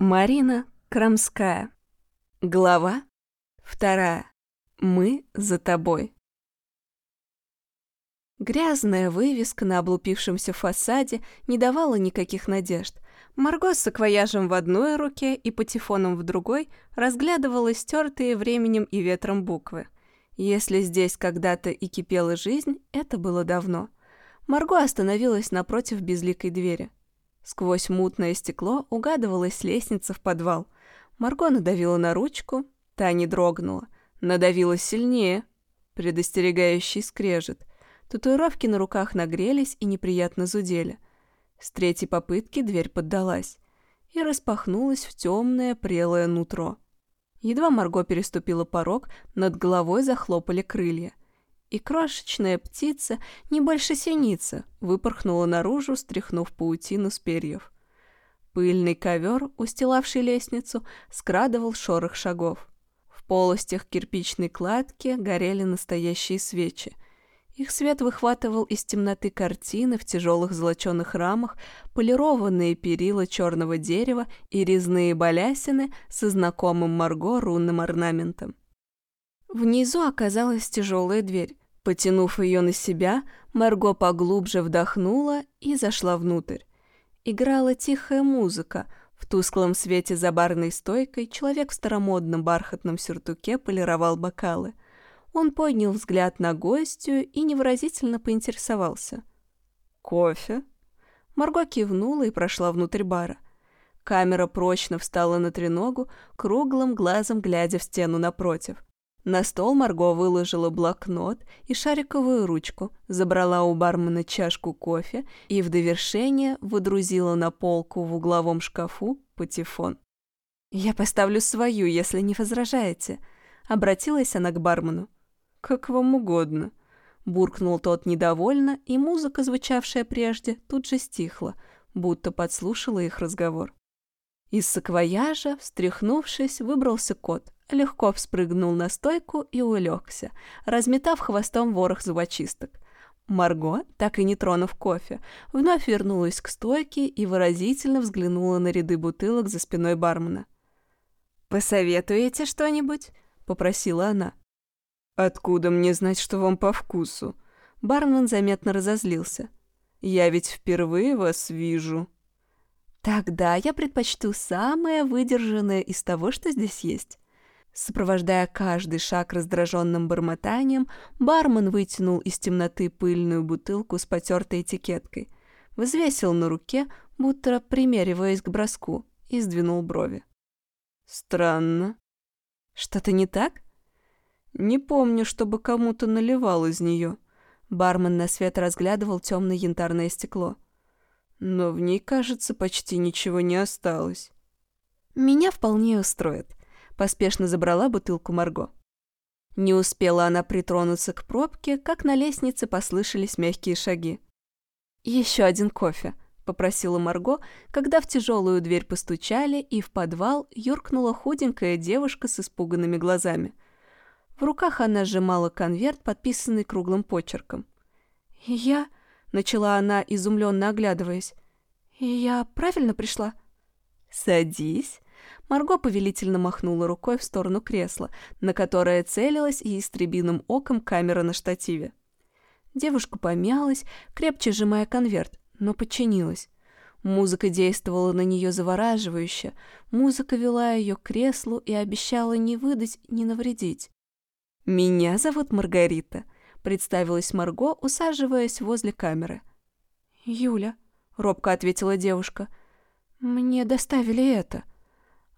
Марина Крамская. Глава вторая. Мы за тобой. Грязная вывеска на облупившемся фасаде не давала никаких надежд. Марго с саквояжем в одной руке и патефоном в другой разглядывала стертые временем и ветром буквы. Если здесь когда-то и кипела жизнь, это было давно. Марго остановилась напротив безликой двери. Сквозь мутное стекло угадывалась лестница в подвал. Марго надавила на ручку, та не дрогнула. Надавила сильнее. Предостерегающий скрежет. Татуировки на руках нагрелись и неприятно зудели. С третьей попытки дверь поддалась и распахнулась в темное прелое нутро. Едва Марго переступила порог, над головой захлопали крылья и крошечная птица, не больше синица, выпорхнула наружу, стряхнув паутину с перьев. Пыльный ковер, устилавший лестницу, скрадывал шорох шагов. В полостях кирпичной кладки горели настоящие свечи. Их свет выхватывал из темноты картины в тяжелых золоченых рамах, полированные перила черного дерева и резные балясины со знакомым Марго рунным орнаментом. Внизу оказалась тяжелая дверь. Потянув ее на себя, Марго поглубже вдохнула и зашла внутрь. Играла тихая музыка. В тусклом свете за барной стойкой человек в старомодном бархатном сюртуке полировал бокалы. Он поднял взгляд на гостью и невыразительно поинтересовался. «Кофе?» Марго кивнула и прошла внутрь бара. Камера прочно встала на треногу, круглым глазом глядя в стену напротив. На стол Марго выложила блокнот и шариковую ручку, забрала у бармена чашку кофе и в довершение выдрузила на полку в угловом шкафу патефон. «Я поставлю свою, если не возражаете», — обратилась она к бармену. «Как вам угодно», — буркнул тот недовольно, и музыка, звучавшая прежде, тут же стихла, будто подслушала их разговор. Из саквояжа, встряхнувшись, выбрался кот — легко вспрыгнул на стойку и улегся, разметав хвостом ворох зубочисток. Марго, так и не тронув кофе, вновь вернулась к стойке и выразительно взглянула на ряды бутылок за спиной бармена. «Посоветуете что-нибудь?» — попросила она. «Откуда мне знать, что вам по вкусу?» Бармен заметно разозлился. «Я ведь впервые вас вижу». «Тогда я предпочту самое выдержанное из того, что здесь есть». Сопровождая каждый шаг раздраженным бормотанием, бармен вытянул из темноты пыльную бутылку с потертой этикеткой, взвесил на руке, будто примериваясь к броску, и сдвинул брови. «Странно. Что-то не так?» «Не помню, чтобы кому-то наливал из нее». Бармен на свет разглядывал темное янтарное стекло. «Но в ней, кажется, почти ничего не осталось». «Меня вполне устроит поспешно забрала бутылку Марго. Не успела она притронуться к пробке, как на лестнице послышались мягкие шаги. «Еще один кофе», — попросила Марго, когда в тяжелую дверь постучали, и в подвал юркнула худенькая девушка с испуганными глазами. В руках она сжимала конверт, подписанный круглым почерком. «Я...» — начала она, изумленно оглядываясь. «Я правильно пришла?» «Садись», Марго повелительно махнула рукой в сторону кресла, на которое целилась и истребиным оком камера на штативе. Девушка помялась, крепче сжимая конверт, но подчинилась. Музыка действовала на нее завораживающе. Музыка вела ее к креслу и обещала не выдать, не навредить. «Меня зовут Маргарита», — представилась Марго, усаживаясь возле камеры. «Юля», — робко ответила девушка, — «мне доставили это».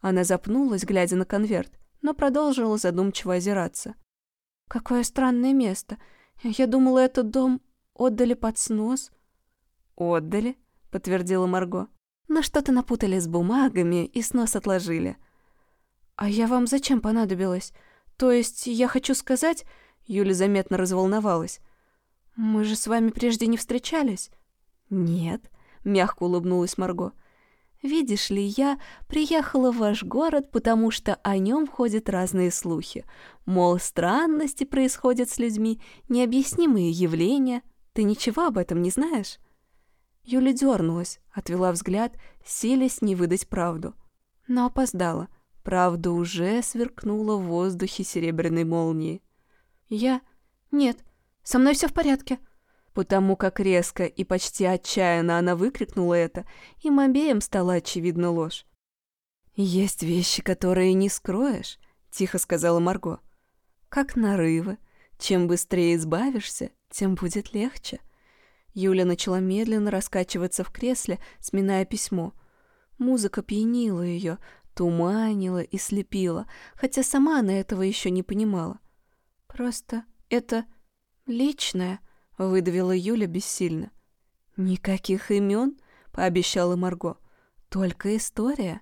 Она запнулась, глядя на конверт, но продолжила задумчиво озираться. «Какое странное место. Я думала, этот дом отдали под снос». «Отдали», — подтвердила Марго. «Но что-то напутали с бумагами и снос отложили». «А я вам зачем понадобилась? То есть, я хочу сказать...» Юля заметно разволновалась. «Мы же с вами прежде не встречались?» «Нет», — мягко улыбнулась Марго. Видишь ли, я приехала в ваш город, потому что о нем ходят разные слухи. Мол, странности происходят с людьми, необъяснимые явления. Ты ничего об этом не знаешь?» Юля дернулась, отвела взгляд, силясь не выдать правду. Но опоздала. Правда, уже сверкнула в воздухе серебряной молнией. Я... Нет, со мной все в порядке. Потому как резко и почти отчаянно она выкрикнула это, им обеим стала очевидна ложь. «Есть вещи, которые не скроешь», — тихо сказала Марго. «Как нарывы. Чем быстрее избавишься, тем будет легче». Юля начала медленно раскачиваться в кресле, сминая письмо. Музыка пьянила ее, туманила и слепила, хотя сама она этого еще не понимала. «Просто это личное», — выдавила Юля бессильно. «Никаких имен», — пообещала Марго. «Только история».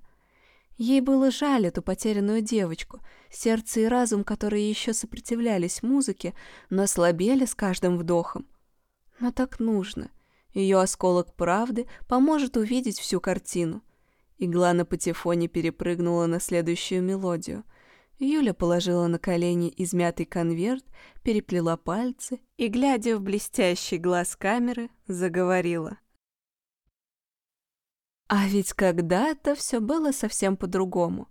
Ей было жаль эту потерянную девочку. Сердце и разум, которые еще сопротивлялись музыке, но слабели с каждым вдохом. Но так нужно. Ее осколок правды поможет увидеть всю картину. Игла на патефоне перепрыгнула на следующую мелодию. Юля положила на колени измятый конверт, переплела пальцы и, глядя в блестящий глаз камеры, заговорила. А ведь когда-то все было совсем по-другому.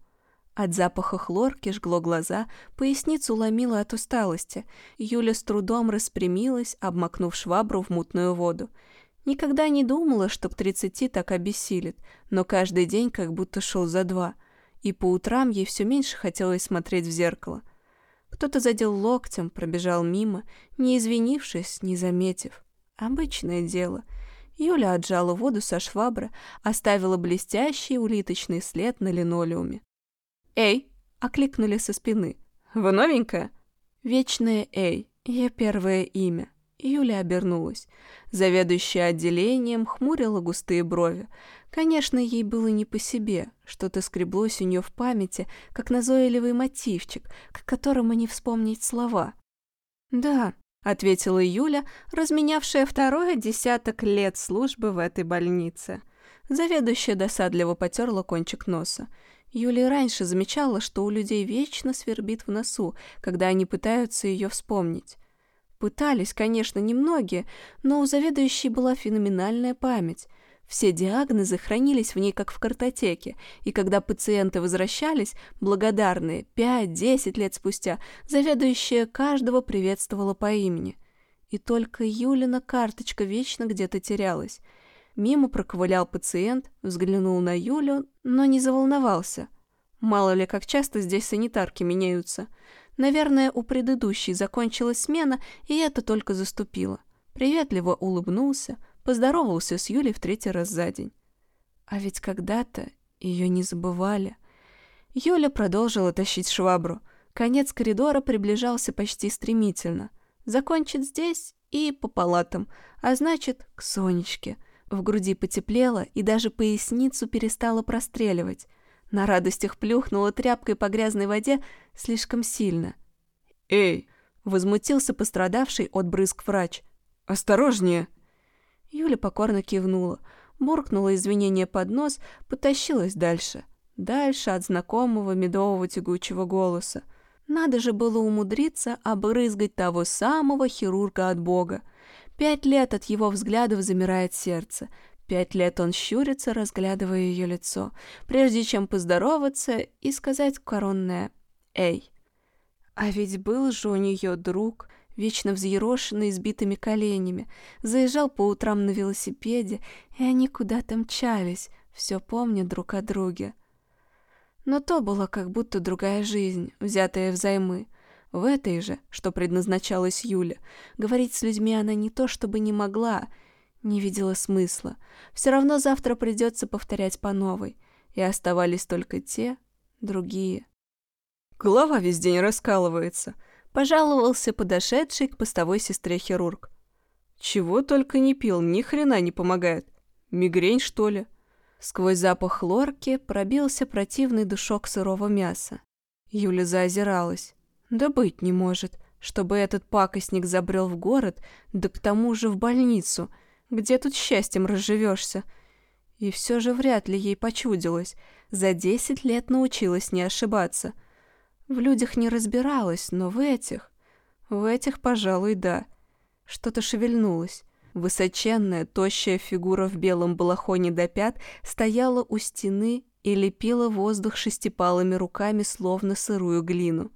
От запаха хлорки жгло глаза, поясницу ломило от усталости. Юля с трудом распрямилась, обмакнув швабру в мутную воду. Никогда не думала, что к тридцати так обессилит, но каждый день как будто шел за два. И по утрам ей все меньше хотелось смотреть в зеркало. Кто-то задел локтем, пробежал мимо, не извинившись, не заметив. Обычное дело. Юля отжала воду со швабры, оставила блестящий улиточный след на линолеуме. «Эй!» — окликнули со спины. «Вы новенькая?» «Вечное Эй, ее первое имя». Юля обернулась. Заведующая отделением хмурила густые брови. Конечно, ей было не по себе. Что-то скреблось у нее в памяти, как назойливый мотивчик, к которому не вспомнить слова. «Да», — ответила Юля, разменявшая второе десяток лет службы в этой больнице. Заведующая досадливо потерла кончик носа. Юлия раньше замечала, что у людей вечно свербит в носу, когда они пытаются ее вспомнить. Пытались, конечно, немногие, но у заведующей была феноменальная память. Все диагнозы хранились в ней как в картотеке, и когда пациенты возвращались, благодарные, 5-10 лет спустя, заведующая каждого приветствовала по имени. И только Юлина карточка вечно где-то терялась — Мимо проковылял пациент, взглянул на Юлю, но не заволновался. Мало ли, как часто здесь санитарки меняются. Наверное, у предыдущей закончилась смена, и это только заступило. Приветливо улыбнулся, поздоровался с Юлей в третий раз за день. А ведь когда-то ее не забывали. Юля продолжила тащить швабру. Конец коридора приближался почти стремительно. Закончит здесь и по палатам, а значит, к Сонечке — в груди потеплело и даже поясницу перестало простреливать. На радостях плюхнула тряпкой по грязной воде слишком сильно. «Эй!» — возмутился пострадавший от брызг врач. «Осторожнее!» Юля покорно кивнула, буркнула извинения под нос, потащилась дальше. Дальше от знакомого медового тягучего голоса. Надо же было умудриться обрызгать того самого хирурга от Бога. Пять лет от его взглядов замирает сердце. Пять лет он щурится, разглядывая ее лицо, прежде чем поздороваться и сказать коронное «Эй». А ведь был же у нее друг, вечно взъерошенный, сбитыми коленями, заезжал по утрам на велосипеде, и они куда-то мчались, все помня друг о друге. Но то была как будто другая жизнь, взятая взаймы, в этой же, что предназначалась Юле, говорить с людьми она не то чтобы не могла, не видела смысла. Все равно завтра придется повторять по новой. И оставались только те, другие. Голова весь день раскалывается. Пожаловался подошедший к постовой сестре хирург. Чего только не пил, ни хрена не помогает. Мигрень, что ли? Сквозь запах хлорки пробился противный душок сырого мяса. Юля заозиралась. Да быть не может, чтобы этот пакостник забрел в город, да к тому же в больницу. Где тут счастьем разживешься? И все же вряд ли ей почудилось. За десять лет научилась не ошибаться. В людях не разбиралась, но в этих... В этих, пожалуй, да. Что-то шевельнулось. Высоченная, тощая фигура в белом балахоне до пят стояла у стены и лепила воздух шестипалыми руками, словно сырую глину.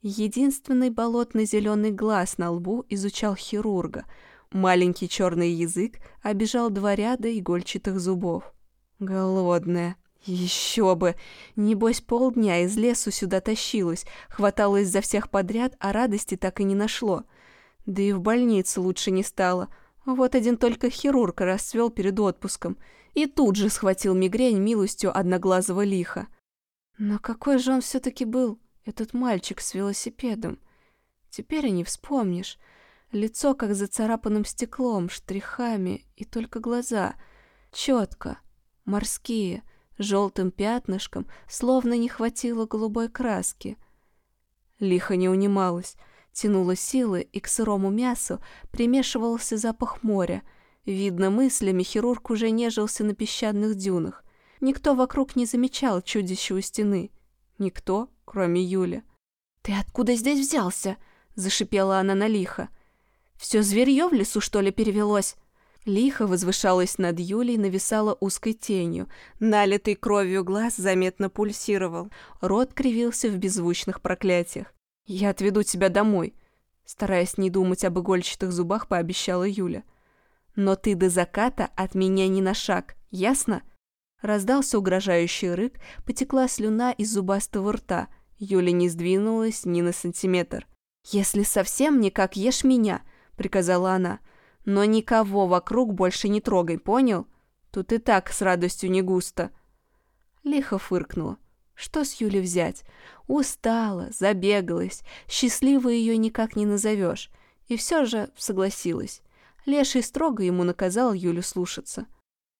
Единственный болотно-зеленый глаз на лбу изучал хирурга. Маленький черный язык обижал два ряда игольчатых зубов. Голодная. Еще бы! Небось, полдня из лесу сюда тащилась, хваталась за всех подряд, а радости так и не нашло. Да и в больнице лучше не стало. Вот один только хирург расцвел перед отпуском. И тут же схватил мигрень милостью одноглазого лиха. Но какой же он все-таки был, этот мальчик с велосипедом? Теперь и не вспомнишь. Лицо как зацарапанным стеклом, штрихами, и только глаза. Четко. Морские, желтым пятнышком, словно не хватило голубой краски. Лихо не унималась, тянула силы, и к сырому мясу примешивался запах моря. Видно, мыслями хирург уже нежился на песчаных дюнах. Никто вокруг не замечал чудища у стены. Никто, кроме Юли. «Ты откуда здесь взялся?» — зашипела она на лихо. «Все зверье в лесу, что ли, перевелось?» Лихо возвышалась над Юлей, нависала узкой тенью. Налитый кровью глаз заметно пульсировал. Рот кривился в беззвучных проклятиях. «Я отведу тебя домой», — стараясь не думать об игольчатых зубах, пообещала Юля. «Но ты до заката от меня ни на шаг, ясно?» Раздался угрожающий рык, потекла слюна из зубастого рта. Юля не сдвинулась ни на сантиметр. «Если совсем никак ешь меня», — приказала она, — но никого вокруг больше не трогай, понял? Тут и так с радостью не густо. Лихо фыркнула. Что с Юли взять? Устала, забегалась, счастливой ее никак не назовешь. И все же согласилась. Леший строго ему наказал Юлю слушаться.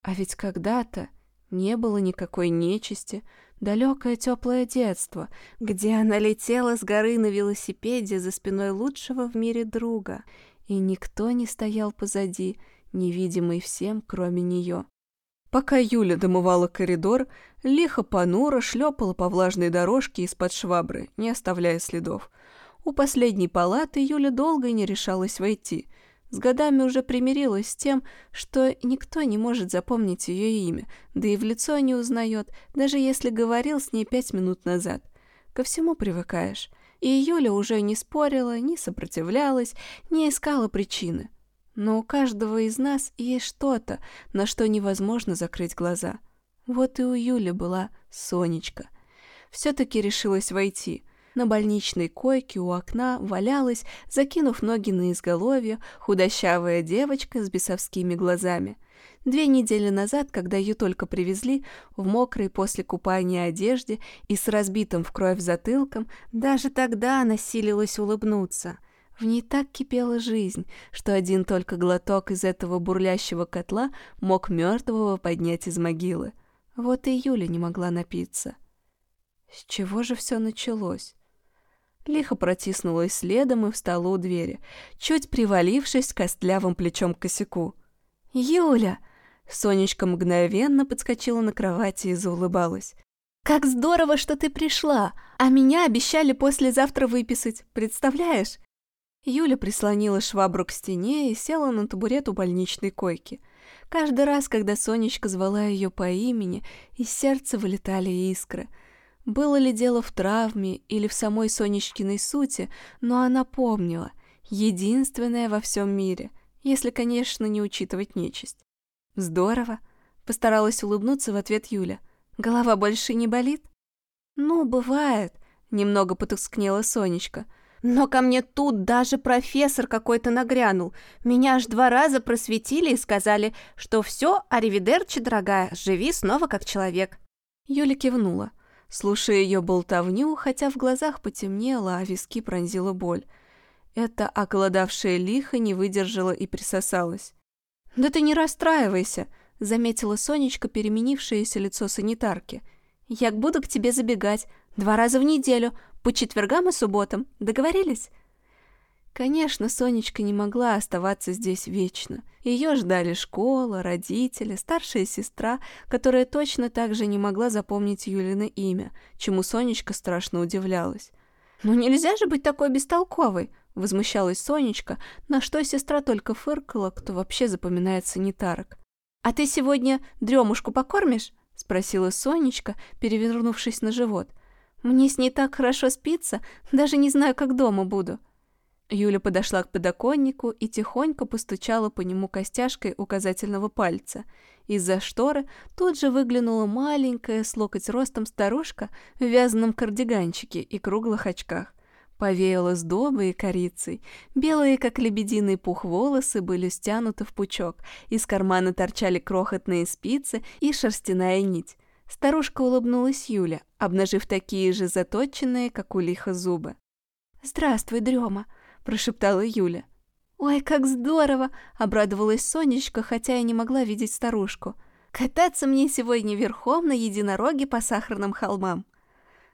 А ведь когда-то не было никакой нечисти, далекое теплое детство, где она летела с горы на велосипеде за спиной лучшего в мире друга — и никто не стоял позади, невидимый всем, кроме нее. Пока Юля домывала коридор, лихо понуро шлепала по влажной дорожке из-под швабры, не оставляя следов. У последней палаты Юля долго не решалась войти. С годами уже примирилась с тем, что никто не может запомнить ее имя, да и в лицо не узнает, даже если говорил с ней пять минут назад. Ко всему привыкаешь и Юля уже не спорила, не сопротивлялась, не искала причины. Но у каждого из нас есть что-то, на что невозможно закрыть глаза. Вот и у Юли была Сонечка. Все-таки решилась войти. На больничной койке у окна валялась, закинув ноги на изголовье, худощавая девочка с бесовскими глазами — Две недели назад, когда ее только привезли, в мокрой после купания одежде и с разбитым в кровь затылком, даже тогда она силилась улыбнуться. В ней так кипела жизнь, что один только глоток из этого бурлящего котла мог мертвого поднять из могилы. Вот и Юля не могла напиться. С чего же все началось? Лихо протиснулась следом и встала у двери, чуть привалившись костлявым плечом к косяку. «Юля!» Сонечка мгновенно подскочила на кровати и заулыбалась. «Как здорово, что ты пришла! А меня обещали послезавтра выписать, представляешь?» Юля прислонила швабру к стене и села на табурет у больничной койки. Каждый раз, когда Сонечка звала ее по имени, из сердца вылетали искры. Было ли дело в травме или в самой Сонечкиной сути, но она помнила. Единственная во всем мире, если, конечно, не учитывать нечисть. «Здорово», — постаралась улыбнуться в ответ Юля. «Голова больше не болит?» «Ну, бывает», — немного потускнела Сонечка. «Но ко мне тут даже профессор какой-то нагрянул. Меня аж два раза просветили и сказали, что все, аривидерчи, дорогая, живи снова как человек». Юля кивнула, слушая ее болтовню, хотя в глазах потемнело, а виски пронзила боль. Это околодавшее лихо не выдержало и присосалось. «Да ты не расстраивайся», — заметила Сонечка переменившееся лицо санитарки. «Я буду к тебе забегать два раза в неделю, по четвергам и субботам. Договорились?» Конечно, Сонечка не могла оставаться здесь вечно. Ее ждали школа, родители, старшая сестра, которая точно так же не могла запомнить Юлина имя, чему Сонечка страшно удивлялась. «Ну нельзя же быть такой бестолковой!» Возмущалась Сонечка, на что сестра только фыркала, кто вообще запоминает санитарок. «А ты сегодня дремушку покормишь?» спросила Сонечка, перевернувшись на живот. «Мне с ней так хорошо спится, даже не знаю, как дома буду». Юля подошла к подоконнику и тихонько постучала по нему костяшкой указательного пальца. Из-за шторы тут же выглянула маленькая с локоть ростом старушка в вязаном кардиганчике и круглых очках. Повеяло сдобой и корицей. Белые, как лебединый пух, волосы были стянуты в пучок. Из кармана торчали крохотные спицы и шерстяная нить. Старушка улыбнулась Юля, обнажив такие же заточенные, как у лиха, зубы. «Здравствуй, Дрема!» — прошептала Юля. «Ой, как здорово!» — обрадовалась Сонечка, хотя и не могла видеть старушку. «Кататься мне сегодня верхом на единороге по сахарным холмам!»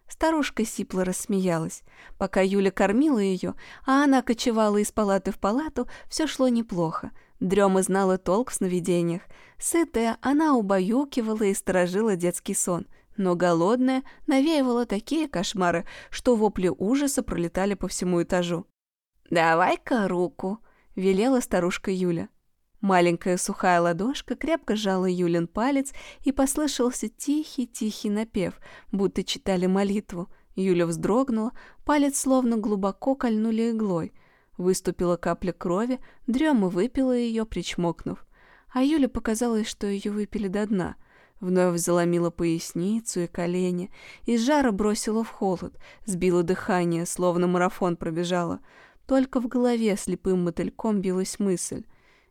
Старушка сипло рассмеялась. Пока Юля кормила ее, а она кочевала из палаты в палату, все шло неплохо. Дрема знала толк в сновидениях. Сытая, она убаюкивала и сторожила детский сон. Но голодная навеивала такие кошмары, что вопли ужаса пролетали по всему этажу. «Давай-ка руку», — велела старушка Юля. Маленькая сухая ладошка крепко сжала Юлин палец, и послышался тихий-тихий напев, будто читали молитву. Юля вздрогнула, палец словно глубоко кольнули иглой. Выступила капля крови, дрема выпила ее, причмокнув. А Юле показалось, что ее выпили до дна. Вновь заломила поясницу и колени, из жара бросила в холод, сбила дыхание, словно марафон пробежала — только в голове слепым мотыльком билась мысль.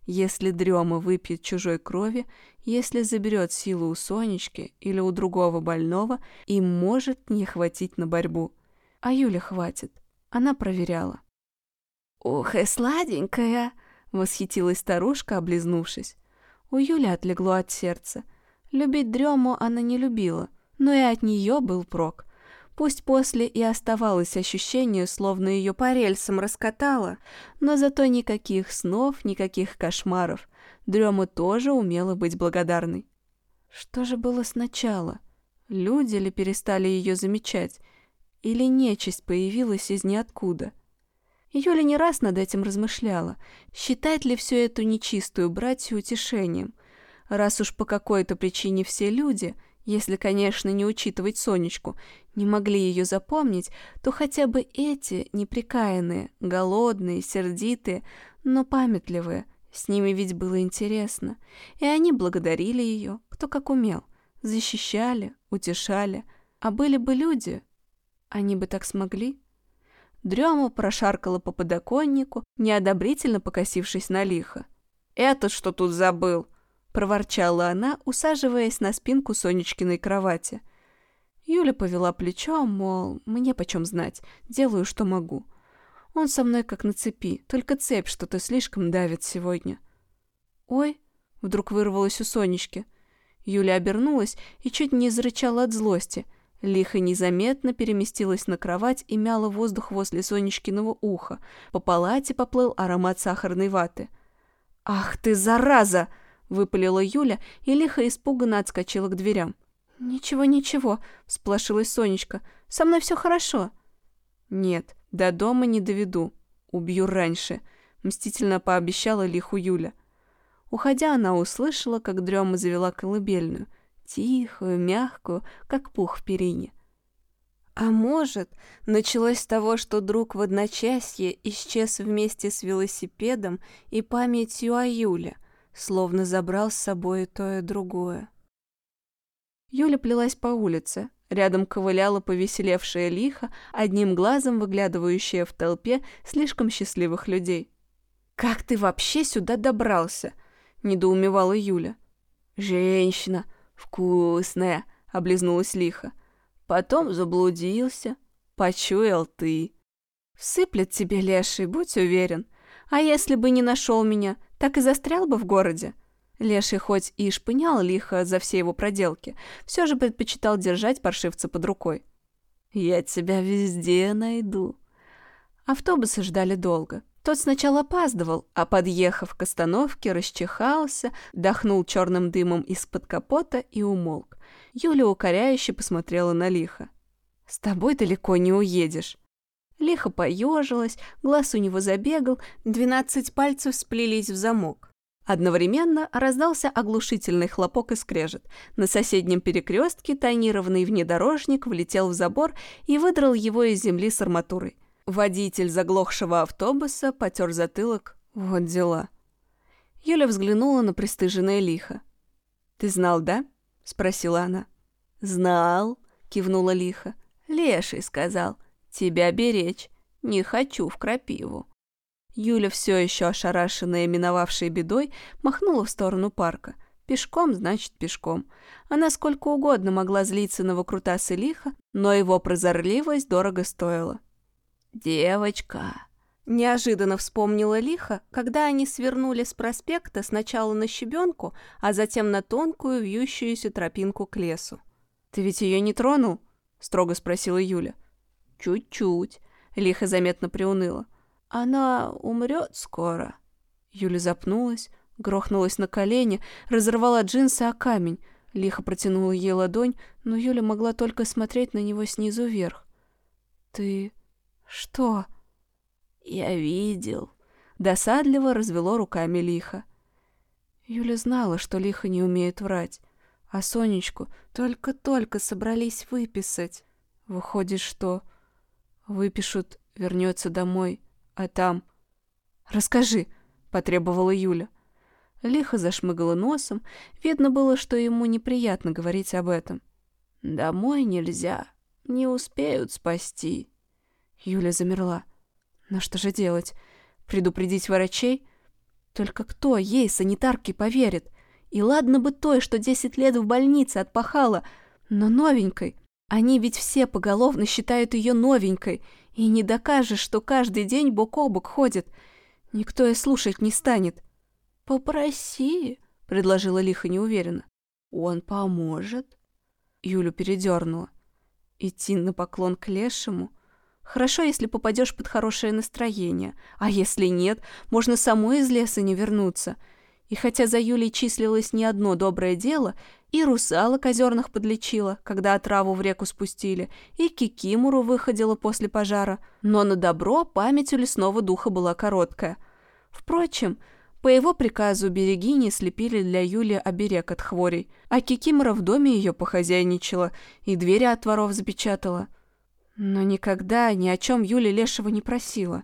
Если дрема выпьет чужой крови, если заберет силу у Сонечки или у другого больного, им может не хватить на борьбу. А Юля хватит. Она проверяла. «Ух, и сладенькая!» — восхитилась старушка, облизнувшись. У Юли отлегло от сердца. Любить дрему она не любила, но и от нее был прок. Пусть после и оставалось ощущение, словно ее по рельсам раскатало, но зато никаких снов, никаких кошмаров. Дрема тоже умела быть благодарной. Что же было сначала? Люди ли перестали ее замечать? Или нечисть появилась из ниоткуда? Юля не раз над этим размышляла. Считать ли всю эту нечистую братью утешением? Раз уж по какой-то причине все люди — если, конечно, не учитывать Сонечку, не могли ее запомнить, то хотя бы эти неприкаянные, голодные, сердитые, но памятливые, с ними ведь было интересно. И они благодарили ее, кто как умел, защищали, утешали. А были бы люди, они бы так смогли. Дрема прошаркала по подоконнику, неодобрительно покосившись на лихо. «Этот что тут забыл?» Проворчала она, усаживаясь на спинку Сонечкиной кровати. Юля повела плечом, мол, мне почем знать, делаю, что могу. Он со мной как на цепи, только цепь что-то слишком давит сегодня. «Ой!» — вдруг вырвалось у Сонечки. Юля обернулась и чуть не зарычала от злости. Лихо незаметно переместилась на кровать и мяла воздух возле Сонечкиного уха. По палате поплыл аромат сахарной ваты. «Ах ты, зараза!» — выпалила Юля и лихо испуганно отскочила к дверям. «Ничего, ничего», — сплошилась Сонечка. «Со мной все хорошо». «Нет, до дома не доведу. Убью раньше», — мстительно пообещала лиху Юля. Уходя, она услышала, как дрема завела колыбельную, тихую, мягкую, как пух в перине. А может, началось с того, что друг в одночасье исчез вместе с велосипедом и памятью о Юле — словно забрал с собой то и другое. Юля плелась по улице. Рядом ковыляла повеселевшая лиха, одним глазом выглядывающая в толпе слишком счастливых людей. «Как ты вообще сюда добрался?» — недоумевала Юля. «Женщина, вкусная!» — облизнулась лиха. «Потом заблудился. Почуял ты. Всыплет тебе леший, будь уверен. А если бы не нашел меня, так и застрял бы в городе. Леший хоть и шпынял лихо за все его проделки, все же предпочитал держать паршивца под рукой. «Я тебя везде найду». Автобусы ждали долго. Тот сначала опаздывал, а, подъехав к остановке, расчихался, дохнул черным дымом из-под капота и умолк. Юля укоряюще посмотрела на лихо. «С тобой далеко не уедешь». Лихо поежилась, глаз у него забегал, двенадцать пальцев сплелись в замок. Одновременно раздался оглушительный хлопок и скрежет. На соседнем перекрестке тонированный внедорожник влетел в забор и выдрал его из земли с арматурой. Водитель заглохшего автобуса потер затылок. Вот дела. Юля взглянула на пристыженное лихо. «Ты знал, да?» — спросила она. «Знал», — кивнула лихо. «Леший сказал, тебя беречь. Не хочу в крапиву». Юля, все еще ошарашенная миновавшей бедой, махнула в сторону парка. Пешком, значит, пешком. Она сколько угодно могла злиться на выкрутасы лиха, но его прозорливость дорого стоила. «Девочка!» Неожиданно вспомнила лихо, когда они свернули с проспекта сначала на щебенку, а затем на тонкую вьющуюся тропинку к лесу. «Ты ведь ее не тронул?» — строго спросила Юля. «Чуть-чуть», — лихо заметно приуныла. Она умрет скоро. Юля запнулась, грохнулась на колени, разорвала джинсы о камень. Лихо протянула ей ладонь, но Юля могла только смотреть на него снизу вверх. «Ты... что?» «Я видел». Досадливо развело руками лихо. Юля знала, что лихо не умеет врать, а Сонечку только-только собрались выписать. Выходит, что выпишут, вернется домой, а там... «Расскажи», — потребовала Юля. Лихо зашмыгала носом. Видно было, что ему неприятно говорить об этом. «Домой нельзя. Не успеют спасти». Юля замерла. «Но что же делать? Предупредить врачей? Только кто ей, санитарке, поверит? И ладно бы той, что десять лет в больнице отпахала, но новенькой. Они ведь все поголовно считают ее новенькой, и не докажешь, что каждый день бок о бок ходит. Никто и слушать не станет. «Попроси», — предложила Лиха неуверенно. «Он поможет». Юлю передернула. Идти на поклон к лешему? Хорошо, если попадешь под хорошее настроение, а если нет, можно самой из леса не вернуться. И хотя за Юлей числилось не одно доброе дело, и русалок озерных подлечила, когда отраву в реку спустили, и кикимору выходила после пожара. Но на добро память у лесного духа была короткая. Впрочем, по его приказу берегини слепили для Юли оберег от хворей, а кикимора в доме ее похозяйничала и двери от воров запечатала. Но никогда ни о чем Юля Лешего не просила.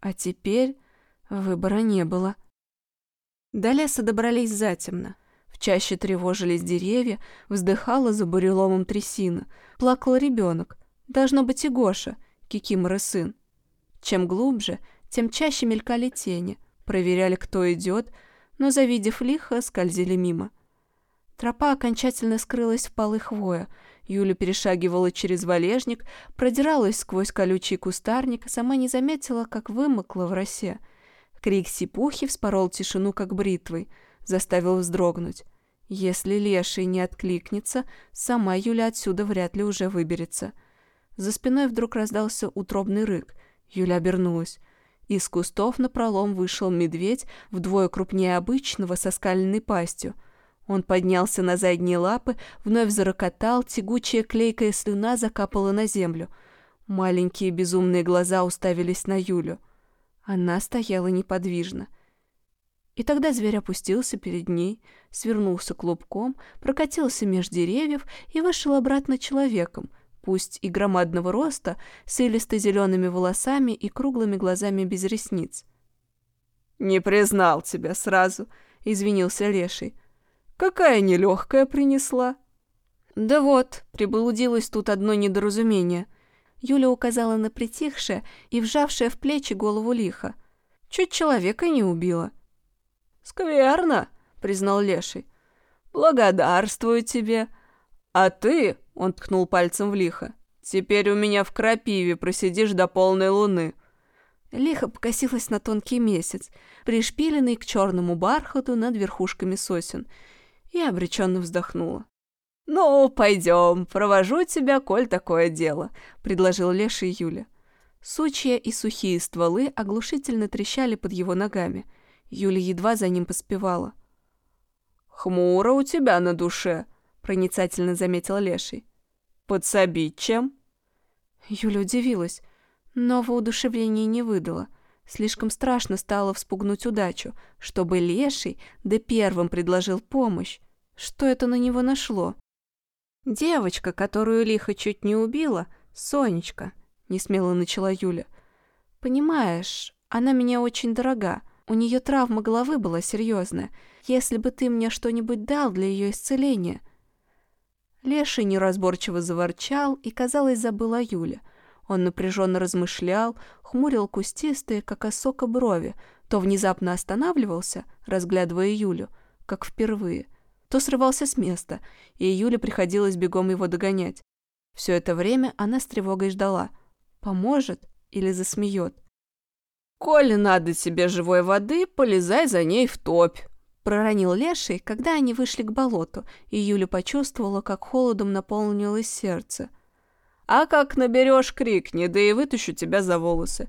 А теперь выбора не было. До леса добрались затемно. Чаще тревожились деревья, вздыхала за буреломом трясина, плакал ребенок, должно быть и Гоша, Кикимора сын. Чем глубже, тем чаще мелькали тени, проверяли, кто идет, но, завидев лихо, скользили мимо. Тропа окончательно скрылась в полы хвоя. Юля перешагивала через валежник, продиралась сквозь колючий кустарник, сама не заметила, как вымокла в росе. Крик сипухи вспорол тишину, как бритвой — заставил вздрогнуть. Если леший не откликнется, сама Юля отсюда вряд ли уже выберется. За спиной вдруг раздался утробный рык. Юля обернулась. Из кустов напролом вышел медведь, вдвое крупнее обычного, со скаленной пастью. Он поднялся на задние лапы, вновь зарокотал, тягучая клейкая слюна закапала на землю. Маленькие безумные глаза уставились на Юлю. Она стояла неподвижно. И тогда зверь опустился перед ней, свернулся клубком, прокатился меж деревьев и вышел обратно человеком, пусть и громадного роста, с илисто-зелеными волосами и круглыми глазами без ресниц. «Не признал тебя сразу», — извинился Леший. «Какая нелегкая принесла?» «Да вот, приблудилось тут одно недоразумение». Юля указала на притихшее и вжавшее в плечи голову лиха. «Чуть человека не убила». «Скверно», — признал Леший. «Благодарствую тебе. А ты, — он ткнул пальцем в лихо, — теперь у меня в крапиве просидишь до полной луны». Лихо покосилась на тонкий месяц, пришпиленный к черному бархату над верхушками сосен, и обреченно вздохнула. «Ну, пойдем, провожу тебя, коль такое дело», — предложил Леша Юля. Сучья и сухие стволы оглушительно трещали под его ногами — Юля едва за ним поспевала. «Хмуро у тебя на душе», — проницательно заметил Леший. «Подсобить чем?» Юля удивилась, но воодушевление не выдала. Слишком страшно стало вспугнуть удачу, чтобы леший да первым предложил помощь. Что это на него нашло? Девочка, которую лихо чуть не убила, Сонечка, несмело начала Юля. Понимаешь, она меня очень дорога. У нее травма головы была серьезная. Если бы ты мне что-нибудь дал для ее исцеления. Леший неразборчиво заворчал и, казалось, забыл о Юле. Он напряженно размышлял, хмурил кустистые, как осока брови, то внезапно останавливался, разглядывая Юлю, как впервые, то срывался с места, и Юле приходилось бегом его догонять. Все это время она с тревогой ждала. Поможет или засмеет. «Коли надо тебе живой воды, полезай за ней в топь», проронил Леший, когда они вышли к болоту, и Юля почувствовала, как холодом наполнилось сердце. А как наберешь, крикни, да и вытащу тебя за волосы.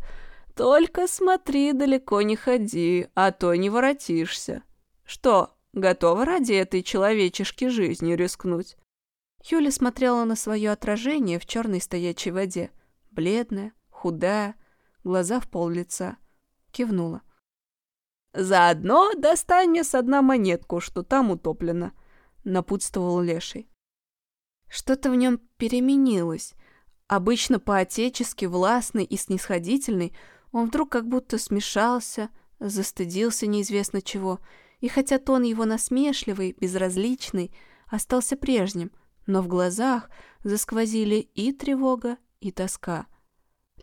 Только смотри, далеко не ходи, а то не воротишься. Что, готова ради этой человечешки жизни рискнуть?» Юля смотрела на свое отражение в черной стоячей воде. Бледная, худая, глаза в пол лица. Кивнула. «Заодно достань мне с одна монетку, что там утоплено», — напутствовал Леший. Что-то в нем переменилось. Обычно по-отечески властный и снисходительный, он вдруг как будто смешался, застыдился неизвестно чего, и хотя тон его насмешливый, безразличный, остался прежним, но в глазах засквозили и тревога, и тоска.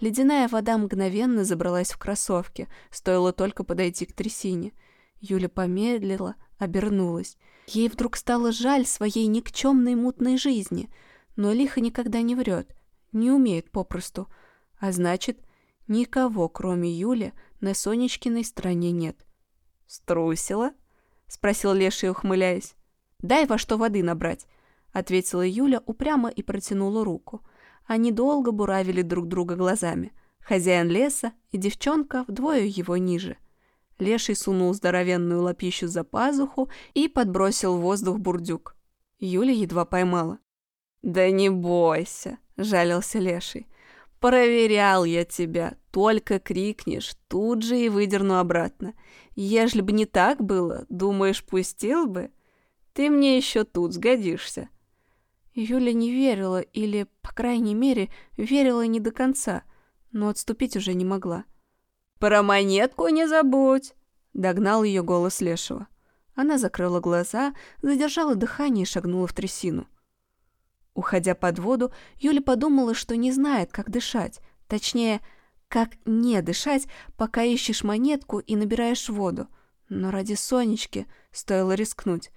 Ледяная вода мгновенно забралась в кроссовки, стоило только подойти к трясине. Юля помедлила, обернулась. Ей вдруг стало жаль своей никчемной мутной жизни, но лихо никогда не врет не умеет попросту, а значит, никого, кроме Юли, на Сонечкиной стороне нет. «Струсила?» — спросил Леший, ухмыляясь. «Дай во что воды набрать», — ответила Юля упрямо и протянула руку. Они долго буравили друг друга глазами. Хозяин леса и девчонка вдвое его ниже. Леший сунул здоровенную лапищу за пазуху и подбросил в воздух бурдюк. Юля едва поймала. «Да не бойся», — жалился Леший. «Проверял я тебя, только крикнешь, тут же и выдерну обратно. Ежели бы не так было, думаешь, пустил бы? Ты мне еще тут сгодишься». Юля не верила, или, по крайней мере, верила не до конца, но отступить уже не могла. «Про монетку не забудь!» — догнал ее голос Лешего. Она закрыла глаза, задержала дыхание и шагнула в трясину. Уходя под воду, Юля подумала, что не знает, как дышать. Точнее, как не дышать, пока ищешь монетку и набираешь воду. Но ради Сонечки стоило рискнуть.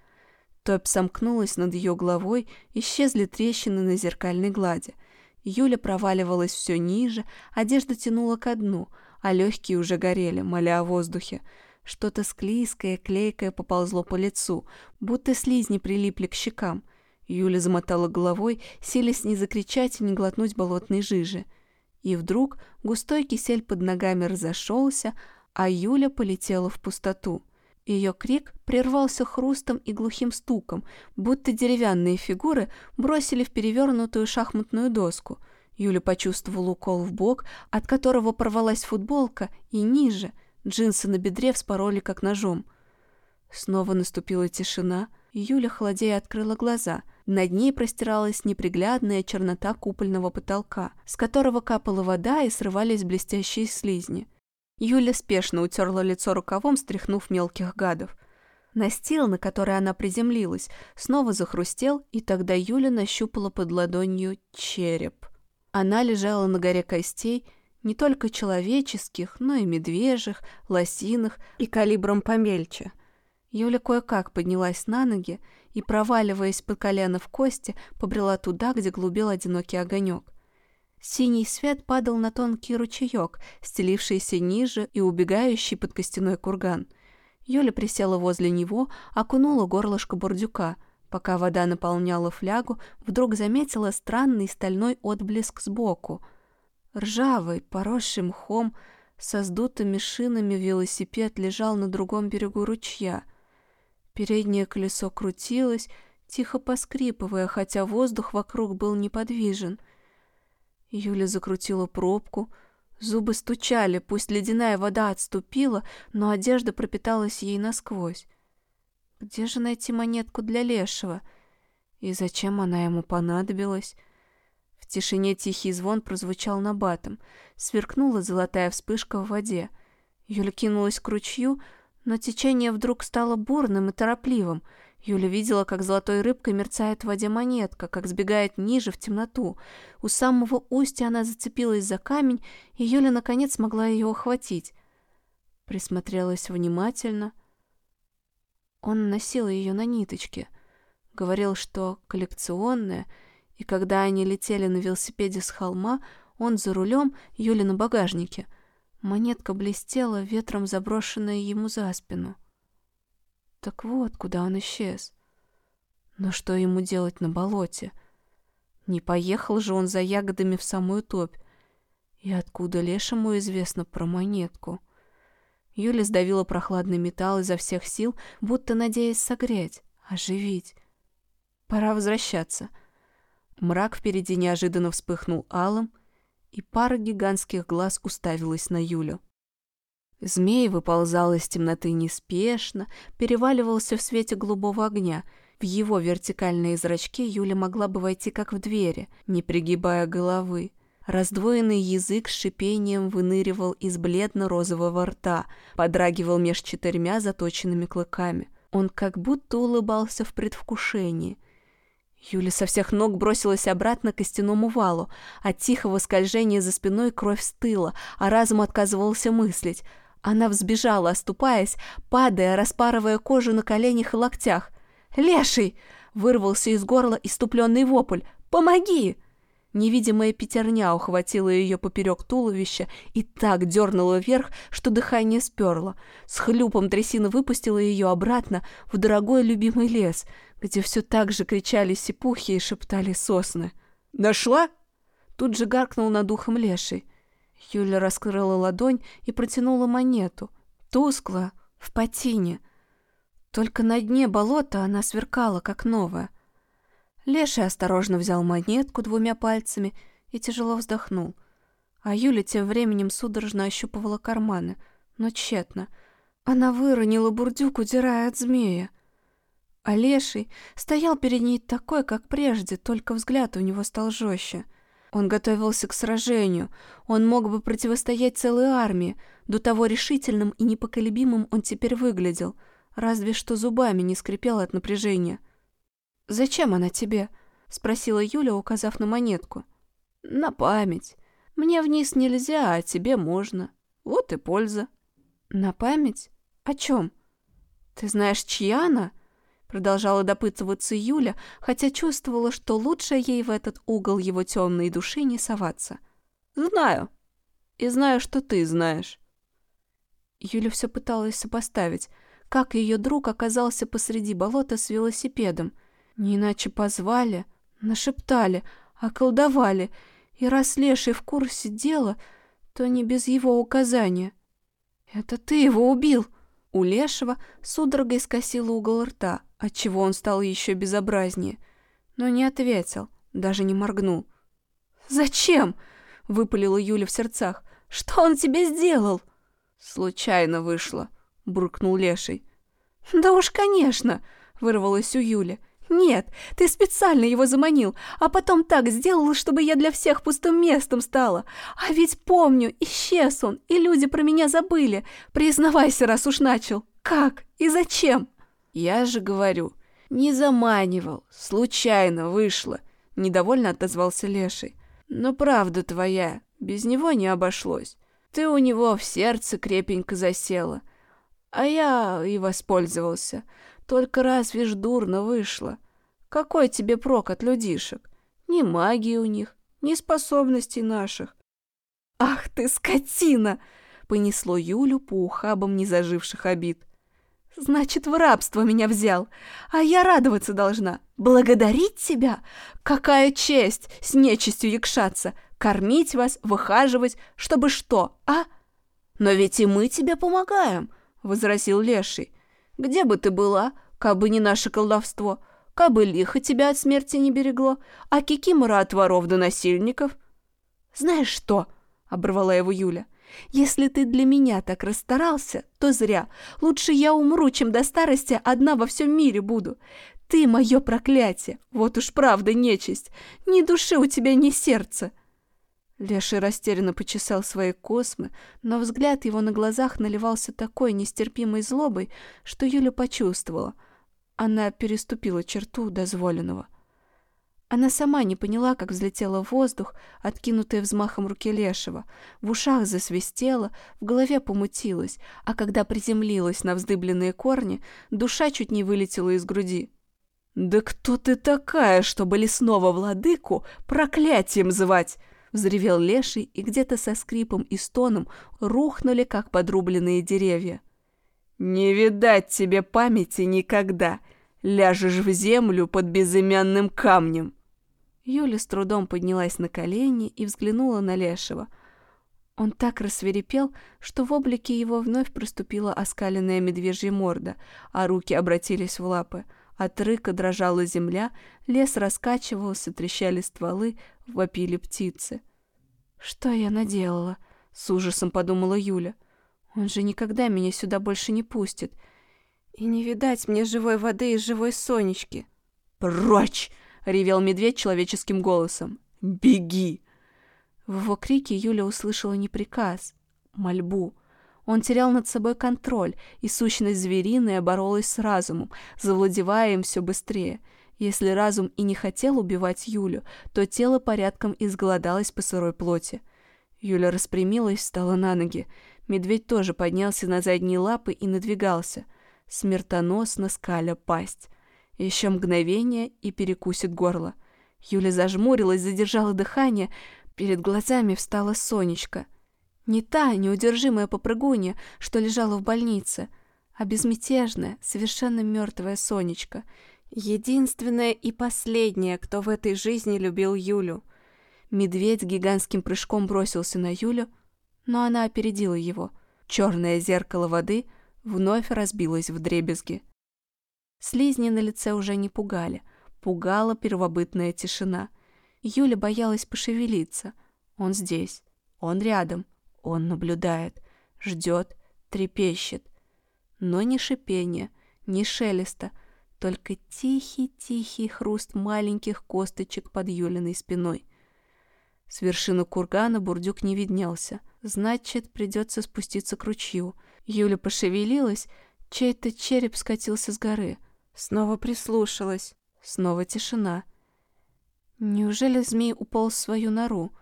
Топь сомкнулась над ее головой, исчезли трещины на зеркальной глади. Юля проваливалась все ниже, одежда тянула ко дну, а легкие уже горели, моля о воздухе. Что-то склизкое, клейкое поползло по лицу, будто слизни прилипли к щекам. Юля замотала головой, силясь не закричать и не глотнуть болотной жижи. И вдруг густой кисель под ногами разошелся, а Юля полетела в пустоту. Ее крик прервался хрустом и глухим стуком, будто деревянные фигуры бросили в перевернутую шахматную доску. Юля почувствовала укол в бок, от которого порвалась футболка, и ниже джинсы на бедре вспороли как ножом. Снова наступила тишина, Юля холодея открыла глаза — над ней простиралась неприглядная чернота купольного потолка, с которого капала вода и срывались блестящие слизни. Юля спешно утерла лицо рукавом, стряхнув мелких гадов. Настил, на который она приземлилась, снова захрустел, и тогда Юля нащупала под ладонью череп. Она лежала на горе костей, не только человеческих, но и медвежьих, лосиных и калибром помельче. Юля кое-как поднялась на ноги и, проваливаясь по колено в кости, побрела туда, где глубел одинокий огонек. Синий свет падал на тонкий ручеек, стелившийся ниже и убегающий под костяной курган. Юля присела возле него, окунула горлышко бурдюка. Пока вода наполняла флягу, вдруг заметила странный стальной отблеск сбоку. Ржавый, поросший мхом, со сдутыми шинами велосипед лежал на другом берегу ручья — Переднее колесо крутилось, тихо поскрипывая, хотя воздух вокруг был неподвижен. Юля закрутила пробку, Зубы стучали, пусть ледяная вода отступила, но одежда пропиталась ей насквозь. Где же найти монетку для лешего? И зачем она ему понадобилась? В тишине тихий звон прозвучал набатом. Сверкнула золотая вспышка в воде. Юля кинулась к ручью, но течение вдруг стало бурным и торопливым. Юля видела, как золотой рыбкой мерцает в воде монетка, как сбегает ниже в темноту. У самого устья она зацепилась за камень, и Юля наконец смогла ее ухватить. Присмотрелась внимательно. Он носил ее на ниточке. Говорил, что коллекционная, и когда они летели на велосипеде с холма, он за рулем, Юля на багажнике — Монетка блестела, ветром заброшенная ему за спину. Так вот, куда он исчез. Но что ему делать на болоте? Не поехал же он за ягодами в самую топь. И откуда лешему известно про монетку? Юля сдавила прохладный металл изо всех сил, будто надеясь согреть, оживить. Пора возвращаться. Мрак впереди неожиданно вспыхнул алым, и пара гигантских глаз уставилась на Юлю. Змей выползал из темноты неспешно, переваливался в свете голубого огня. В его вертикальные зрачки Юля могла бы войти как в двери, не пригибая головы. Раздвоенный язык с шипением выныривал из бледно-розового рта, подрагивал меж четырьмя заточенными клыками. Он как будто улыбался в предвкушении – Юля со всех ног бросилась обратно к костяному валу. От тихого скольжения за спиной кровь стыла, а разум отказывался мыслить. Она взбежала, оступаясь, падая, распарывая кожу на коленях и локтях. «Леший!» — вырвался из горла иступленный вопль. «Помоги!» Невидимая пятерня ухватила ее поперек туловища и так дернула вверх, что дыхание сперло. С хлюпом трясина выпустила ее обратно в дорогой любимый лес, где все так же кричали сипухи и шептали сосны. «Нашла?» Тут же гаркнул над ухом леший. Юля раскрыла ладонь и протянула монету. Тускло, в потине. Только на дне болота она сверкала, как новая. Леший осторожно взял монетку двумя пальцами и тяжело вздохнул. А Юля тем временем судорожно ощупывала карманы, но тщетно. Она выронила бурдюк, удирая от змея. А Леший стоял перед ней такой, как прежде, только взгляд у него стал жестче. Он готовился к сражению, он мог бы противостоять целой армии, до того решительным и непоколебимым он теперь выглядел, разве что зубами не скрипел от напряжения. «Зачем она тебе?» — спросила Юля, указав на монетку. «На память. Мне вниз нельзя, а тебе можно. Вот и польза». «На память? О чем? Ты знаешь, чья она?» Продолжала допытываться Юля, хотя чувствовала, что лучше ей в этот угол его темной души не соваться. «Знаю. И знаю, что ты знаешь». Юля все пыталась сопоставить, как ее друг оказался посреди болота с велосипедом — не иначе позвали, нашептали, околдовали, и раз Леший в курсе дела, то не без его указания. «Это ты его убил!» У Лешего судорогой скосила угол рта, отчего он стал еще безобразнее, но не ответил, даже не моргнул. «Зачем?» — выпалила Юля в сердцах. «Что он тебе сделал?» «Случайно вышло», — буркнул Леший. «Да уж, конечно!» — вырвалось у Юли. «Нет, ты специально его заманил, а потом так сделал, чтобы я для всех пустым местом стала. А ведь помню, исчез он, и люди про меня забыли. Признавайся, раз уж начал. Как и зачем?» «Я же говорю, не заманивал, случайно вышло», — недовольно отозвался Леший. «Но правда твоя, без него не обошлось. Ты у него в сердце крепенько засела, а я и воспользовался». Только разве ж дурно вышло? Какой тебе прок от людишек? Ни магии у них, ни способностей наших. «Ах ты, скотина!» — понесло Юлю по ухабам незаживших обид. «Значит, в рабство меня взял, а я радоваться должна, благодарить тебя? Какая честь с нечистью якшаться, кормить вас, выхаживать, чтобы что, а?» «Но ведь и мы тебе помогаем», — возразил Леший. Где бы ты была, кабы не наше колдовство? Кабы лихо тебя от смерти не берегло, а кикимора от воров до насильников? Знаешь что? оборвала его Юля. «Если ты для меня так расстарался, то зря. Лучше я умру, чем до старости одна во всем мире буду. Ты мое проклятие, вот уж правда нечисть. Ни души у тебя, ни сердца». Леший растерянно почесал свои космы, но взгляд его на глазах наливался такой нестерпимой злобой, что Юля почувствовала. Она переступила черту дозволенного. Она сама не поняла, как взлетела в воздух, откинутая взмахом руки Лешего. В ушах засвистело, в голове помутилось, а когда приземлилась на вздыбленные корни, душа чуть не вылетела из груди. «Да кто ты такая, чтобы лесного владыку проклятием звать?» Взревел леший, и где-то со скрипом и стоном рухнули, как подрубленные деревья. «Не видать тебе памяти никогда! Ляжешь в землю под безымянным камнем!» Юля с трудом поднялась на колени и взглянула на Лешего. Он так рассверепел, что в облике его вновь проступила оскаленная медвежья морда, а руки обратились в лапы. От рыка дрожала земля, лес раскачивался, трещали стволы, вопили птицы. «Что я наделала?» — с ужасом подумала Юля. «Он же никогда меня сюда больше не пустит. И не видать мне живой воды и живой Сонечки». «Прочь!» — ревел медведь человеческим голосом. «Беги!» В его крике Юля услышала не приказ, мольбу. Он терял над собой контроль, и сущность звериная боролась с разумом, завладевая им все быстрее. Если разум и не хотел убивать Юлю, то тело порядком изголодалось по сырой плоти. Юля распрямилась, встала на ноги. Медведь тоже поднялся на задние лапы и надвигался. Смертоносно скаля пасть. Еще мгновение и перекусит горло. Юля зажмурилась, задержала дыхание. Перед глазами встала Сонечка. Не та неудержимая попрыгунья, что лежала в больнице, а безмятежная, совершенно мертвая Сонечка. Единственная и последняя, кто в этой жизни любил Юлю. Медведь гигантским прыжком бросился на Юлю, но она опередила его. Черное зеркало воды вновь разбилось в дребезги. Слизни на лице уже не пугали. Пугала первобытная тишина. Юля боялась пошевелиться. Он здесь. Он рядом. Он наблюдает. Ждет. Трепещет. Но ни шипения, ни шелеста. Только тихий-тихий хруст маленьких косточек под Юлиной спиной. С вершины кургана бурдюк не виднелся. Значит, придется спуститься к ручью. Юля пошевелилась, чей-то череп скатился с горы — Снова прислушалась. Снова тишина. Неужели змей упал в свою нору?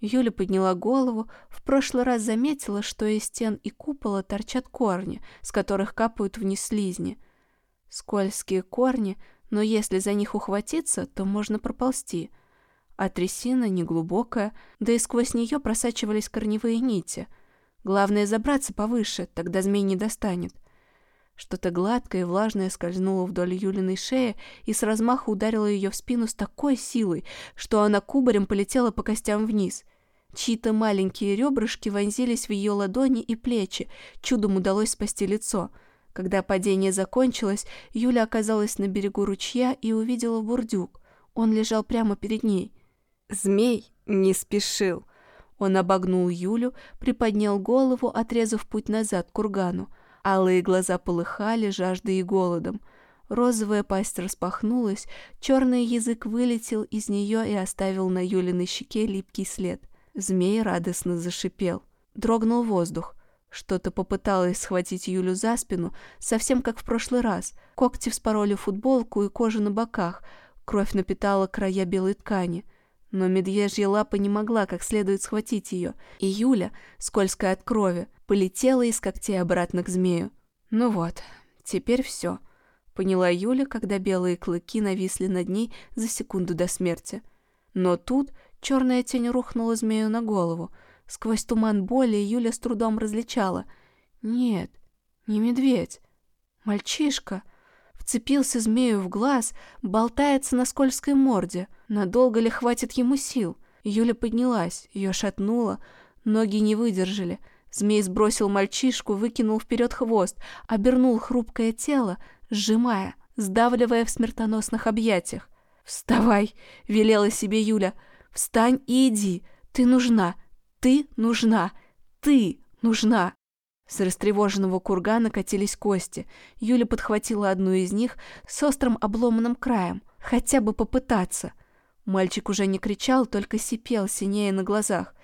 Юля подняла голову, в прошлый раз заметила, что из стен и купола торчат корни, с которых капают вниз слизни. Скользкие корни, но если за них ухватиться, то можно проползти. А трясина неглубокая, да и сквозь нее просачивались корневые нити. Главное забраться повыше, тогда змей не достанет. Что-то гладкое и влажное скользнуло вдоль Юлиной шеи и с размаху ударило ее в спину с такой силой, что она кубарем полетела по костям вниз. Чьи-то маленькие ребрышки вонзились в ее ладони и плечи, чудом удалось спасти лицо. Когда падение закончилось, Юля оказалась на берегу ручья и увидела бурдюк. Он лежал прямо перед ней. Змей не спешил. Он обогнул Юлю, приподнял голову, отрезав путь назад к кургану. Алые глаза полыхали жаждой и голодом. Розовая пасть распахнулась, черный язык вылетел из нее и оставил на Юлиной щеке липкий след. Змей радостно зашипел. Дрогнул воздух. Что-то попыталось схватить Юлю за спину, совсем как в прошлый раз. Когти вспороли футболку и кожу на боках. Кровь напитала края белой ткани. Но медвежья лапа не могла как следует схватить ее, и Юля, скользкая от крови, полетела из когтей обратно к змею. Ну вот, теперь все. Поняла Юля, когда белые клыки нависли над ней за секунду до смерти. Но тут черная тень рухнула змею на голову. Сквозь туман боли Юля с трудом различала. Нет, не медведь. Мальчишка. Вцепился змею в глаз, болтается на скользкой морде. Надолго ли хватит ему сил? Юля поднялась, ее шатнуло, ноги не выдержали — Змей сбросил мальчишку, выкинул вперед хвост, обернул хрупкое тело, сжимая, сдавливая в смертоносных объятиях. «Вставай!» — велела себе Юля. «Встань и иди! Ты нужна! Ты нужна! Ты нужна!» С растревоженного кургана катились кости. Юля подхватила одну из них с острым обломанным краем. Хотя бы попытаться. Мальчик уже не кричал, только сипел, синее на глазах.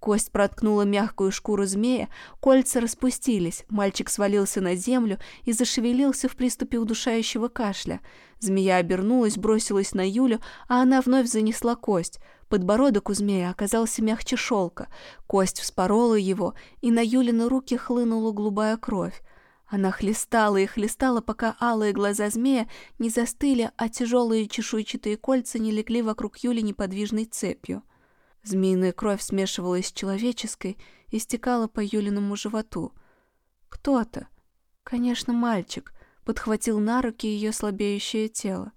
Кость проткнула мягкую шкуру змея, кольца распустились, мальчик свалился на землю и зашевелился в приступе удушающего кашля. Змея обернулась, бросилась на Юлю, а она вновь занесла кость. Подбородок у змея оказался мягче шелка. Кость вспорола его, и на Юлины руки хлынула голубая кровь. Она хлестала и хлестала, пока алые глаза змея не застыли, а тяжелые чешуйчатые кольца не легли вокруг Юли неподвижной цепью. Змеиная кровь смешивалась с человеческой и стекала по Юлиному животу. Кто-то, конечно, мальчик, подхватил на руки ее слабеющее тело.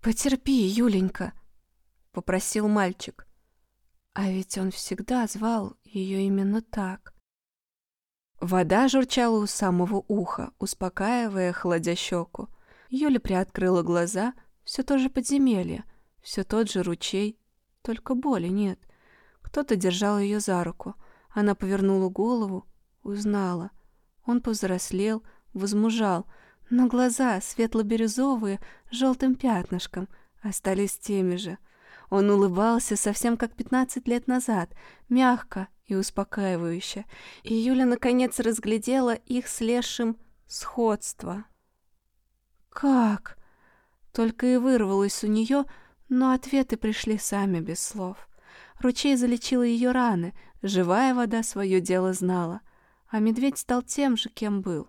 «Потерпи, Юленька!» — попросил мальчик. А ведь он всегда звал ее именно так. Вода журчала у самого уха, успокаивая, холодя щеку. Юля приоткрыла глаза, все то же подземелье, все тот же ручей, только боли нет. Кто-то держал ее за руку. Она повернула голову, узнала. Он повзрослел, возмужал, но глаза, светло-бирюзовые, желтым пятнышком, остались теми же. Он улыбался совсем как пятнадцать лет назад, мягко и успокаивающе, и Юля наконец разглядела их с Лешим сходство. «Как?» Только и вырвалось у нее, но ответы пришли сами без слов. Ручей залечил ее раны, живая вода свое дело знала. А медведь стал тем же, кем был,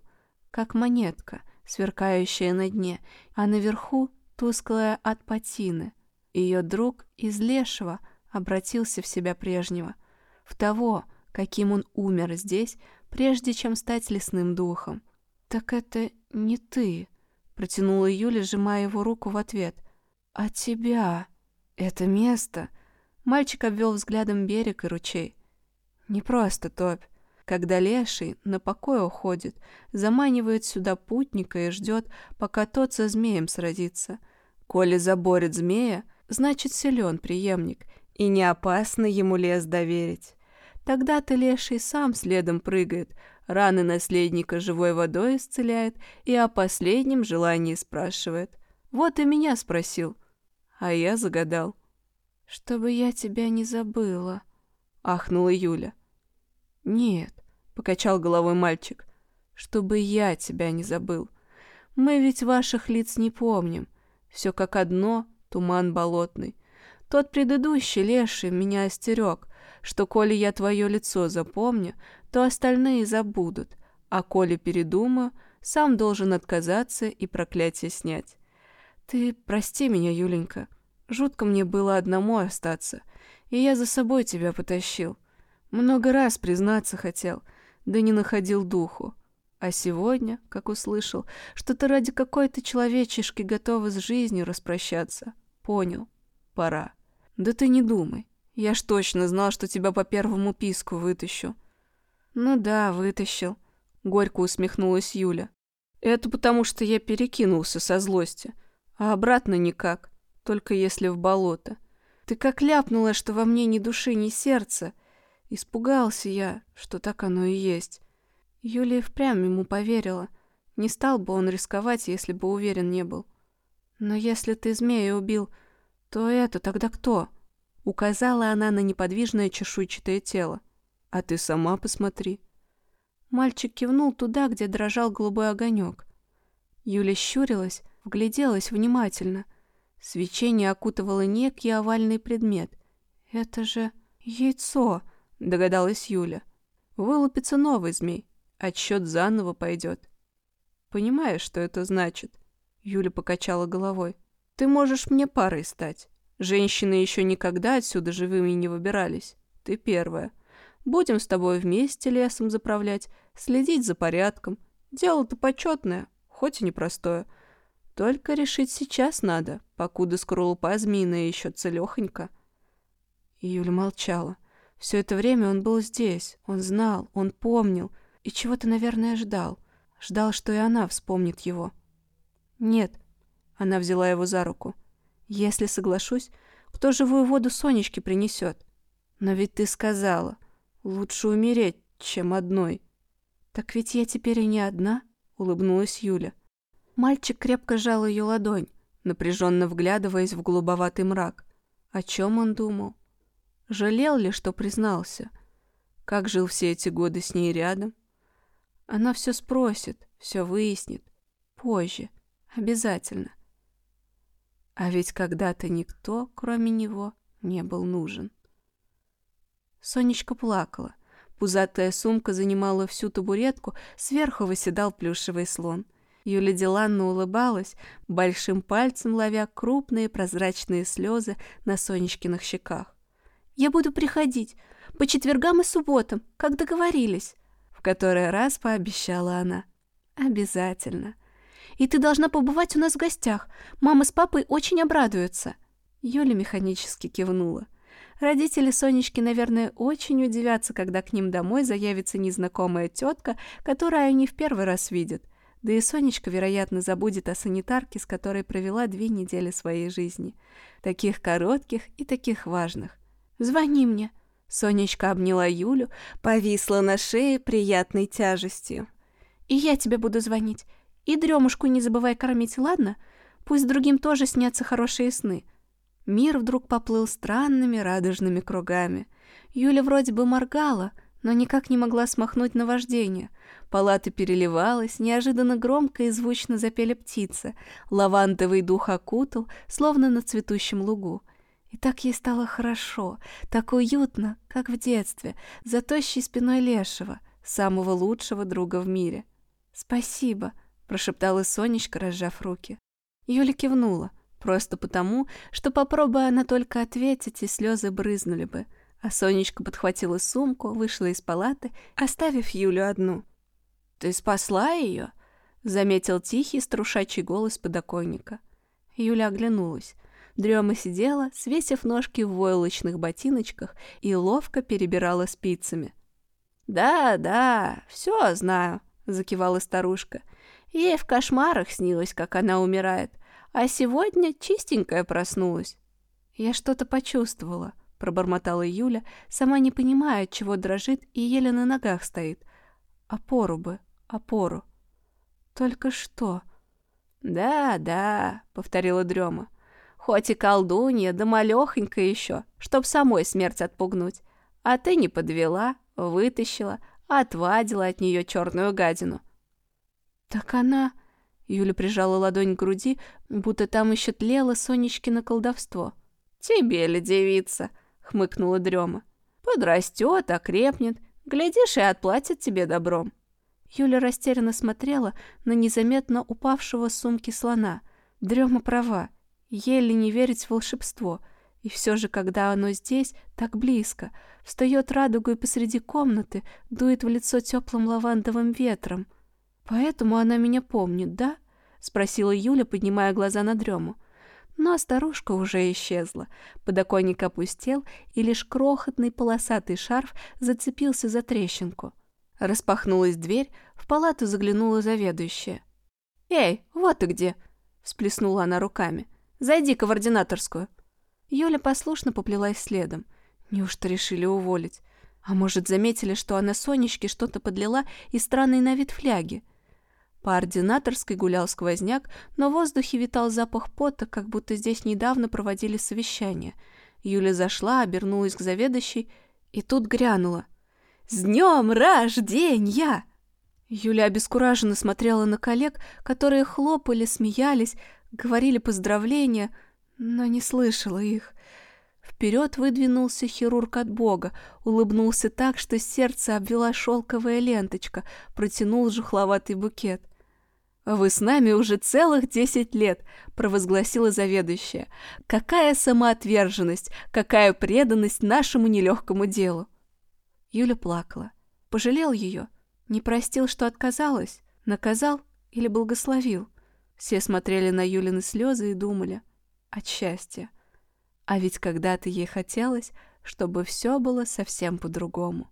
как монетка, сверкающая на дне, а наверху тусклая от патины. Ее друг из лешего обратился в себя прежнего, в того, каким он умер здесь, прежде чем стать лесным духом. «Так это не ты», — протянула Юля, сжимая его руку в ответ. «А тебя? Это место?» Мальчик обвел взглядом берег и ручей. Не просто топь. Когда леший на покой уходит, заманивает сюда путника и ждет, пока тот со змеем сразится. Коли заборет змея, значит силен преемник, и не опасно ему лес доверить. Тогда-то леший сам следом прыгает, раны наследника живой водой исцеляет и о последнем желании спрашивает. Вот и меня спросил, а я загадал. «Чтобы я тебя не забыла», — ахнула Юля. «Нет», — покачал головой мальчик, — «чтобы я тебя не забыл. Мы ведь ваших лиц не помним. Все как одно, туман болотный. Тот предыдущий леший меня остерег, что коли я твое лицо запомню, то остальные забудут, а коли передумаю, сам должен отказаться и проклятие снять. Ты прости меня, Юленька». Жутко мне было одному остаться, и я за собой тебя потащил. Много раз признаться хотел, да не находил духу. А сегодня, как услышал, что ты ради какой-то человечешки готова с жизнью распрощаться, понял, пора. Да ты не думай, я ж точно знал, что тебя по первому писку вытащу. Ну да, вытащил, горько усмехнулась Юля. Это потому, что я перекинулся со злости, а обратно никак только если в болото. Ты как ляпнула, что во мне ни души, ни сердца. Испугался я, что так оно и есть. Юлия впрямь ему поверила. Не стал бы он рисковать, если бы уверен не был. Но если ты змея убил, то это тогда кто? Указала она на неподвижное чешуйчатое тело. А ты сама посмотри. Мальчик кивнул туда, где дрожал голубой огонек. Юля щурилась, вгляделась внимательно. Свечение окутывало некий овальный предмет. «Это же яйцо», — догадалась Юля. «Вылупится новый змей. Отсчет заново пойдет». «Понимаешь, что это значит?» Юля покачала головой. «Ты можешь мне парой стать. Женщины еще никогда отсюда живыми не выбирались. Ты первая. Будем с тобой вместе лесом заправлять, следить за порядком. Дело-то почетное, хоть и непростое. Только решить сейчас надо, покуда скорлупа змеиная еще целехонька. Юля молчала. Все это время он был здесь, он знал, он помнил и чего-то, наверное, ждал. Ждал, что и она вспомнит его. «Нет», — она взяла его за руку. «Если соглашусь, кто живую воду Сонечке принесет?» «Но ведь ты сказала». Лучше умереть, чем одной. Так ведь я теперь и не одна, улыбнулась Юля. Мальчик крепко сжал ее ладонь, напряженно вглядываясь в голубоватый мрак. О чем он думал? Жалел ли, что признался? Как жил все эти годы с ней рядом? Она все спросит, все выяснит. Позже. Обязательно. А ведь когда-то никто, кроме него, не был нужен. Сонечка плакала. Пузатая сумка занимала всю табуретку, сверху выседал плюшевый слон. Юля Диланна улыбалась, большим пальцем ловя крупные прозрачные слезы на Сонечкиных щеках. «Я буду приходить по четвергам и субботам, как договорились», в который раз пообещала она. «Обязательно. И ты должна побывать у нас в гостях. Мама с папой очень обрадуются». Юля механически кивнула. Родители Сонечки, наверное, очень удивятся, когда к ним домой заявится незнакомая тетка, которую они в первый раз видят. Да и Сонечка, вероятно, забудет о санитарке, с которой провела две недели своей жизни. Таких коротких и таких важных. «Звони мне!» Сонечка обняла Юлю, повисла на шее приятной тяжестью. «И я тебе буду звонить. И дремушку не забывай кормить, ладно? Пусть другим тоже снятся хорошие сны. Мир вдруг поплыл странными радужными кругами. Юля вроде бы моргала, но никак не могла смахнуть наваждение. Палата переливалась, неожиданно громко и звучно запели птицы. Лавандовый дух окутал, словно на цветущем лугу. И так ей стало хорошо, так уютно, как в детстве, за тощей спиной Лешего, самого лучшего друга в мире. «Спасибо», — прошептала Сонечка, разжав руки. Юля кивнула. Просто потому, что попробуя она только ответить, и слезы брызнули бы. А Сонечка подхватила сумку, вышла из палаты, оставив Юлю одну. «Ты спасла ее?» — заметил тихий струшачий голос подоконника. Юля оглянулась. Дрема сидела, свесив ножки в войлочных ботиночках и ловко перебирала спицами. «Да, да, все знаю», — закивала старушка. Ей в кошмарах снилось, как она умирает. А сегодня чистенькая проснулась. Я что-то почувствовала, пробормотала Юля, сама не понимая, чего дрожит и еле на ногах стоит. Опору бы, опору. Только что? Да, да, повторила Дрема. Хоть и колдунья, да малехонька еще, чтоб самой смерть отпугнуть. А ты не подвела, вытащила, отвадила от нее черную гадину. Так она... Юля прижала ладонь к груди, будто там еще тлело Сонечкино колдовство. «Тебе ли, девица?» — хмыкнула Дрема. «Подрастет, окрепнет, глядишь, и отплатит тебе добром». Юля растерянно смотрела на незаметно упавшего с сумки слона. Дрема права, еле не верить в волшебство. И все же, когда оно здесь, так близко, встает радугой посреди комнаты, дует в лицо теплым лавандовым ветром. Поэтому она меня помнит, да? — спросила Юля, поднимая глаза на дрему. Но старушка уже исчезла. Подоконник опустел, и лишь крохотный полосатый шарф зацепился за трещинку. Распахнулась дверь, в палату заглянула заведующая. «Эй, вот ты где!» — всплеснула она руками. «Зайди-ка в ординаторскую». Юля послушно поплелась следом. Неужто решили уволить? А может, заметили, что она Сонечке что-то подлила из странной на вид фляги? По ординаторской гулял сквозняк, но в воздухе витал запах пота, как будто здесь недавно проводили совещание. Юля зашла, обернулась к заведующей, и тут грянула. «С днем рождения!» Юля обескураженно смотрела на коллег, которые хлопали, смеялись, говорили поздравления, но не слышала их. Вперед выдвинулся хирург от Бога, улыбнулся так, что сердце обвела шелковая ленточка, протянул жухловатый букет. «Вы с нами уже целых десять лет», — провозгласила заведующая. «Какая самоотверженность, какая преданность нашему нелегкому делу!» Юля плакала. Пожалел ее, не простил, что отказалась, наказал или благословил. Все смотрели на Юлины слезы и думали от счастья. А ведь когда-то ей хотелось, чтобы все было совсем по-другому.